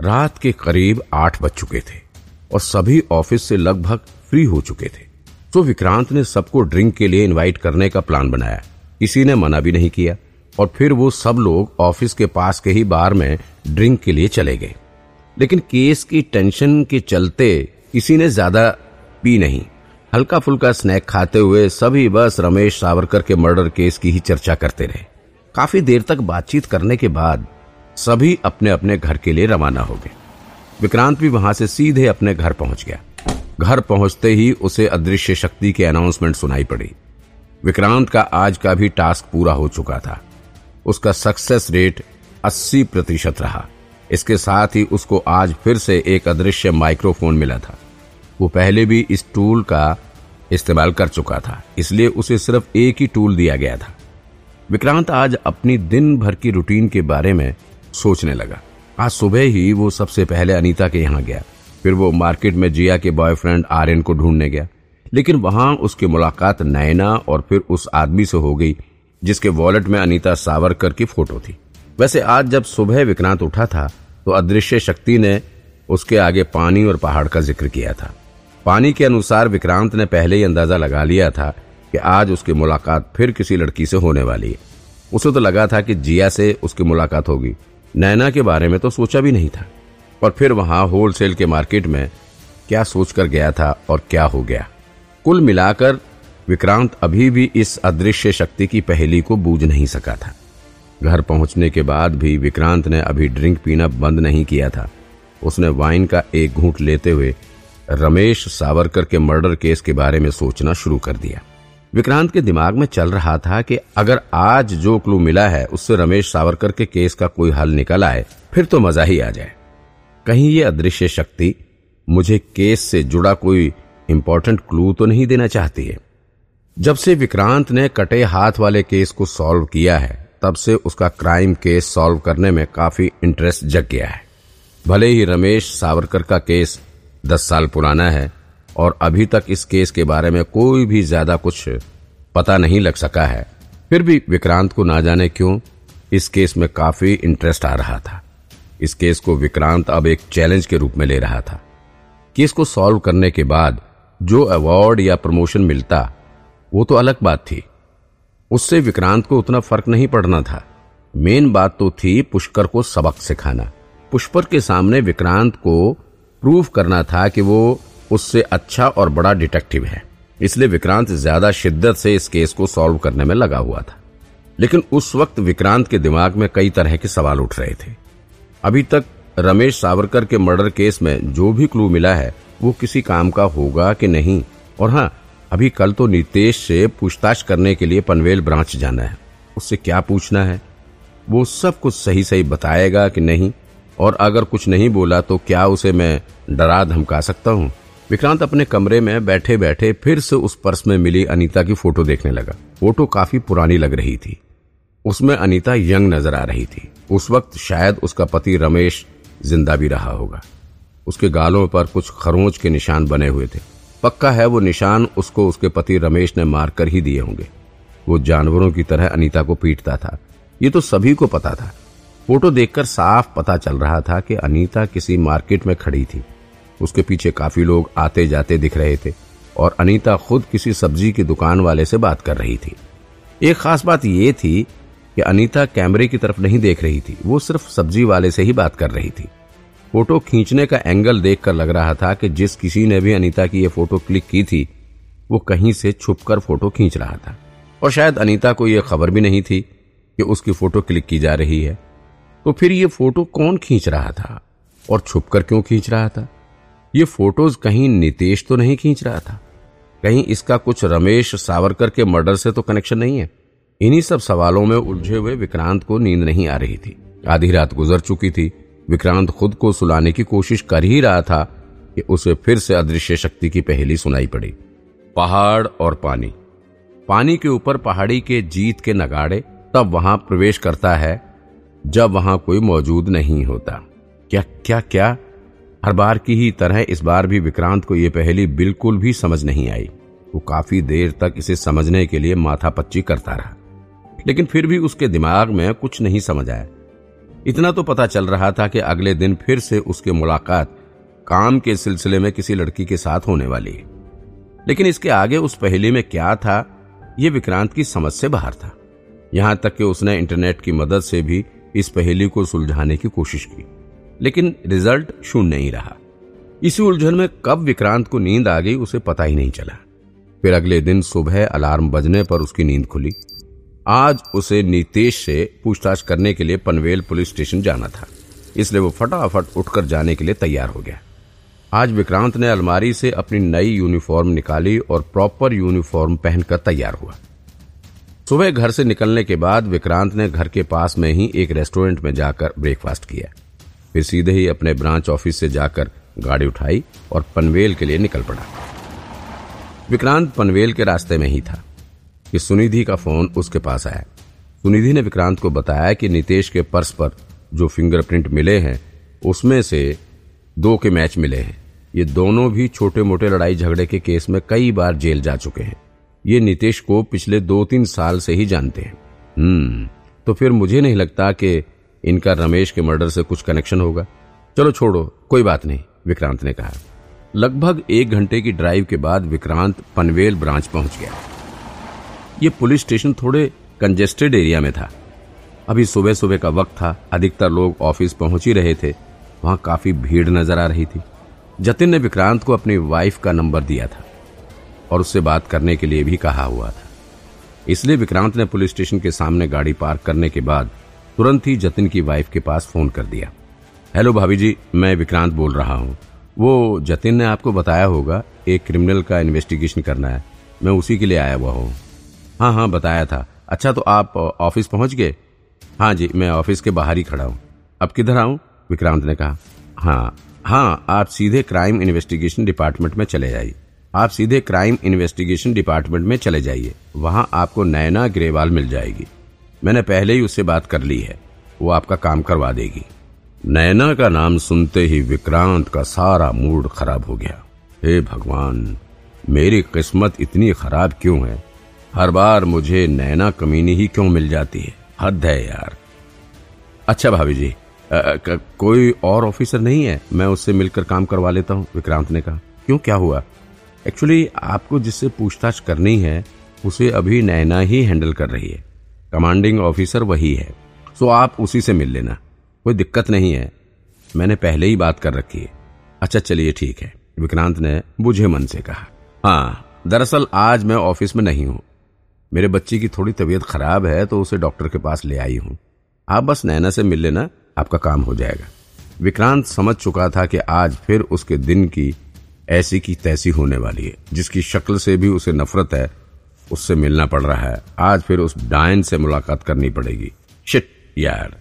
रात के करीब आठ बज चुके थे और सभी ऑफ़िस से लगभग फ्री हो चुके थे। तो विक्रांत ने सबको ड्रिंक के लिए इनवाइट करने का प्लान बनाया। किसी ने मना भी नहीं किया और फिर वो सब लोग ऑफ़िस के पास के ही बार में ड्रिंक के लिए चले गए। लेकिन केस की टेंशन के चलते किसी ने ज़्यादा पी नहीं। हल्का फुल्का स्नैक खाते हुए सभी बस रमेश सावरकर के मर्डर केस की ही चर्चा करते रहे। काफ़ी देर तक बातचीत करने के बाद सभी अपने अपने घर के लिए रवाना हो गए। विक्रांत भी वहाँ से सीधे अपने घर पहुँच गया। घर पहुँचते ही उसे अदृश्य शक्ति की अनाउंसमेंट सुनाई पड़ी। विक्रांत का आज का भी टास्क पूरा हो चुका था। उसका सक्सेस रेट 80 प्रतिशत रहा। इसके साथ ही उसको आज फिर से एक अदृश्य माइक्रोफोन मिला था। वो पहले भी इस टूल का इस्तेमाल कर चुका था, इसलिए उसे सिर्फ़ एक ही टूल दिया गया था। विक्रांत आज अपनी दिन भर की रूटीन के बारे में सोचने लगा। आज सुबह ही वो सबसे पहले अनीता के यहाँ गया। फिर वो मार्केट में जिया के बॉयफ्रेंड आर्यन को ढूँढने गया। लेकिन वहाँ उसकी मुलाकात नैना और फिर उस आदमी से हो गई, जिसके वॉलेट में अनीता सावरकर की फ़ोटो थी। वैसे आज जब सुबह विक्रांत उठा था तो अदृश्य शक्ति ने उसके आगे पानी और पहाड़ का ज़िक्र किया था। पानी के अनुसार विक्रांत ने पहले ही अंदाज़ा लगा लिया था कि आज उसकी मुलाकात फिर किसी लड़की से होने वाली है। उसे तो लगा था कि जिया से उसकी मुलाकात होगी। नैना के बारे में तो सोचा भी नहीं था। और फिर वहाँ होलसेल के मार्केट में क्या सोचकर गया था और क्या हो गया। कुल मिलाकर, विक्रांत अभी भी इस अदृश्य शक्ति की पहेली को बूझ नहीं सका था। घर पहुँचने के बाद भी विक्रांत ने अभी ड्रिंक पीना बंद नहीं किया था। उसने वाइन का एक घूंट लेते हुए रमेश सावरकर के मर्डर केस के बारे में सोचना शुरू कर दिया। विक्रांत के दिमाग में चल रहा था कि अगर आज जो क्लू मिला है, उससे रमेश सावरकर के केस का कोई हल निकल आए, फिर तो मज़ा ही आ जाए। कहीं ये अदृश्य शक्ति मुझे केस से जुड़ा कोई इंपॉर्टेंट क्लू तो नहीं देना चाहती है। जब से विक्रांत ने कटे हाथ वाले केस को सॉल्व किया है, तब से उसका क्राइम केस सॉल्व करने में काफ़ी इंटरेस्ट जग गया है। भले ही रमेश सावरकर का केस दस साल पुराना है और अभी तक इस केस के बारे में कोई भी ज़्यादा कुछ पता नहीं लग सका है। फिर भी विक्रांत को ना जाने क्यों इस केस में काफ़ी इंटरेस्ट आ रहा था। इस केस को विक्रांत अब एक चैलेंज के रूप में ले रहा था। केस को सॉल्व करने के बाद जो अवार्ड या प्रमोशन मिलता, वो तो अलग बात थी। उससे विक्रांत को उतना फ़र्क नहीं पड़ना था। मेन बात तो थी पुष्कर को सबक सिखाना। पुष्कर के सामने विक्रांत को प्रूव करना था कि वो उससे अच्छा और बड़ा डिटेक्टिव है। इसलिए विक्रांत ज़्यादा शिद्दत से इस केस को सॉल्व करने में लगा हुआ था। लेकिन उस वक्त विक्रांत के दिमाग में कई तरह के सवाल उठ रहे थे। अभी तक रमेश सावरकर के मर्डर केस में जो भी क्लू मिला है, वो किसी काम का होगा कि नहीं? और हाँ अभी कल तो नितेश से पूछताछ करने के लिए पनवेल ब्रांच जाना है। उससे क्या पूछना है? वो सब कुछ सही सही बताएगा कि नहीं? और अगर कुछ नहीं बोला तो क्या उसे मैं डरा धमका सकता हूँ? विक्रांत अपने कमरे में बैठे बैठे फिर से उस पर्स में मिली अनीता की फ़ोटो देखने लगा। फ़ोटो काफ़ी पुरानी लग रही थी। उसमें अनीता यंग नज़र आ रही थी। उस वक्त शायद उसका पति रमेश ज़िंदा भी रहा होगा। उसके गालों पर कुछ खरोंच के निशान बने हुए थे। पक्का है वो निशान उसको उसके पति रमेश ने मार कर ही दिए होंगे। वो जानवरों की तरह अनीता को पीटता था। ये तो सभी को पता था। फ़ोटो देखकर साफ़ पता चल रहा था कि अनीता किसी मार्केट में खड़ी थी। उसके पीछे काफ़ी लोग आते जाते दिख रहे थे और अनीता खुद किसी सब्ज़ी की दुकान वाले से बात कर रही थी। एक खास बात यह थी कि अनीता कैमरे की तरफ़ नहीं देख रही थी, वो सिर्फ़ सब्ज़ी वाले से ही बात कर रही थी। फ़ोटो खींचने का एंगल देखकर लग रहा था कि जिस किसी ने भी अनीता की ये फ़ोटो क्लिक की थी, वो कहीं से छुपकर फ़ोटो खींच रहा था। और शायद अनीता को यह खबर भी नहीं थी कि उसकी फ़ोटो क्लिक की जा रही है। तो फिर ये फ़ोटो कौन खींच रहा था और छुपकर क्यों खींच रहा था? ये फ़ोटोज़ कहीं नितेश तो नहीं खींच रहा था। कहीं इसका कुछ रमेश सावरकर के मर्डर से तो कनेक्शन नहीं है। इन्हीं सब सवालों में उलझे हुए विक्रांत को नींद नहीं आ रही थी। आधी रात गुजर चुकी थी। विक्रांत खुद को सुलाने की कोशिश कर ही रहा था कि उसे फिर से अदृश्य शक्ति की पहेली सुनाई पड़ी। पहाड़ और पानी। पानी के ऊपर पहाड़ी के जीत के नगाड़े तब वहाँ प्रवेश करता है, जब वहाँ कोई मौजूद नहीं होता। क्या क्या क्या? हर बार की ही तरह इस बार भी विक्रांत को यह पहेली बिल्कुल भी समझ नहीं आई। वो काफ़ी देर तक इसे समझने के लिए माथा पच्ची करता रहा। लेकिन फिर भी उसके दिमाग में कुछ नहीं समझ आया। इतना तो पता चल रहा था कि अगले दिन फिर से उसकी मुलाकात काम के सिलसिले में किसी लड़की के साथ होने वाली है। लेकिन इसके आगे उस पहेली में क्या था यह विक्रांत की समझ से बाहर था। यहाँ तक कि उसने इंटरनेट की मदद से भी इस पहेली को सुलझाने की कोशिश की। लेकिन रिज़ल्ट शून्य नहीं रहा। इसी उलझन में कब विक्रांत को नींद आ गई उसे पता ही नहीं चला। फिर अगले दिन सुबह अलार्म बजने पर उसकी नींद खुली। आज उसे नीतेश से पूछताछ करने के लिए पनवेल पुलिस स्टेशन जाना था। इसलिए वो फटाफट उठकर जाने के लिए तैयार हो गया। आज विक्रांत ने अलमारी से अपनी नई यूनिफॉर्म निकाली और प्रॉपर यूनिफॉर्म पहनकर तैयार हुआ। सुबह घर से निकलने के बाद विक्रांत ने घर के पास में ही एक रेस्टोरेंट में जाकर ब्रेकफास्ट किया। फिर सीधे ही अपने ब्रांच ऑफ़िस से जाकर गाड़ी उठाई और पनवेल के लिए निकल पड़ा। विक्रांत पनवेल के रास्ते में ही था। कि सुनिधि का फ़ोन उसके पास आया। सुनिधि ने विक्रांत को बताया कि नितेश के पर्स पर जो फिंगरप्रिंट मिले हैं, उसमें से दो के मैच मिले हैं। ये दोनों भी छोटे मोटे लड़ाई झगड़े के केस में कई बार जेल जा चुके हैं। ये नितेश को पिछले दो तीन साल से ही जानते हैं। हम्म तो फिर मुझे नहीं लगता कि इनका रमेश के मर्डर से कुछ कनेक्शन होगा। चलो छोड़ो, कोई बात नहीं, विक्रांत ने कहा। लगभग एक घंटे की ड्राइव के बाद विक्रांत पनवेल ब्रांच पहुँच गया। ये पुलिस स्टेशन थोड़े कंजेस्टेड एरिया में था। अभी सुबह सुबह का वक्त था, अधिकतर लोग ऑफ़िस पहुँच ही रहे थे। वहाँ काफ़ी भीड़ नज़र आ रही थी। जतिन ने विक्रांत को अपनी वाइफ का नंबर दिया था और उससे बात करने के लिए भी कहा हुआ था। इसलिए विक्रांत ने पुलिस स्टेशन के सामने गाड़ी पार्क करने के बाद तुरंत ही जतिन की वाइफ के पास फ़ोन कर दिया। हेलो भाभी जी, मैं विक्रांत बोल रहा हूँ। वो जतिन ने आपको बताया होगा, एक क्रिमिनल का इन्वेस्टिगेशन करना है। मैं उसी के लिए आया हुआ हूँ। हाँ हाँ बताया था। अच्छा तो आप ऑफ़िस पहुँच गए? हाँ जी, मैं ऑफ़िस के बाहर ही खड़ा हूँ। अब किधर आऊँ? विक्रांत ने कहा। हाँ हाँ आप सीधे क्राइम इन्वेस्टिगेशन डिपार्टमेंट में चले जाइए। आप सीधे क्राइम इन्वेस्टिगेशन डिपार्टमेंट में चले जाइए। वहाँ आपको नैना ग्रेवाल मिल जाएगी। मैंने पहले ही उससे बात कर ली है। वो आपका काम करवा देगी। नैना का नाम सुनते ही विक्रांत का सारा मूड खराब हो गया। हे भगवान मेरी किस्मत इतनी खराब क्यों है? हर बार मुझे नैना कमीनी ही क्यों मिल जाती है? हद है यार। अच्छा भाभी जी आ, कोई और ऑफिसर नहीं है? मैं उससे मिलकर काम करवा लेता हूँ विक्रांत ने कहा। क्यों क्या हुआ? एक्चुअली आपको जिससे पूछताछ करनी है उसे अभी नैना ही हैंडल कर रही है। कमांडिंग ऑफिसर वही है। सो आप उसी से मिल लेना। कोई दिक्कत नहीं है। मैंने पहले ही बात कर रखी है। अच्छा चलिए ठीक है। विक्रांत ने बुझे मन से कहा हाँ दरअसल आज मैं ऑफ़िस में नहीं हूँ। मेरे बच्चे की थोड़ी तबीयत खराब है तो उसे डॉक्टर के पास ले आई हूँ। आप बस नैना से मिल लेना, आपका काम हो जाएगा। विक्रांत समझ चुका था कि आज फिर उसके दिन की ऐसी की तैसी होने वाली है, जिसकी शक्ल से भी उसे नफरत है उससे मिलना पड़ रहा है। आज फिर उस डायन से मुलाकात करनी पड़ेगी। शिट, यार।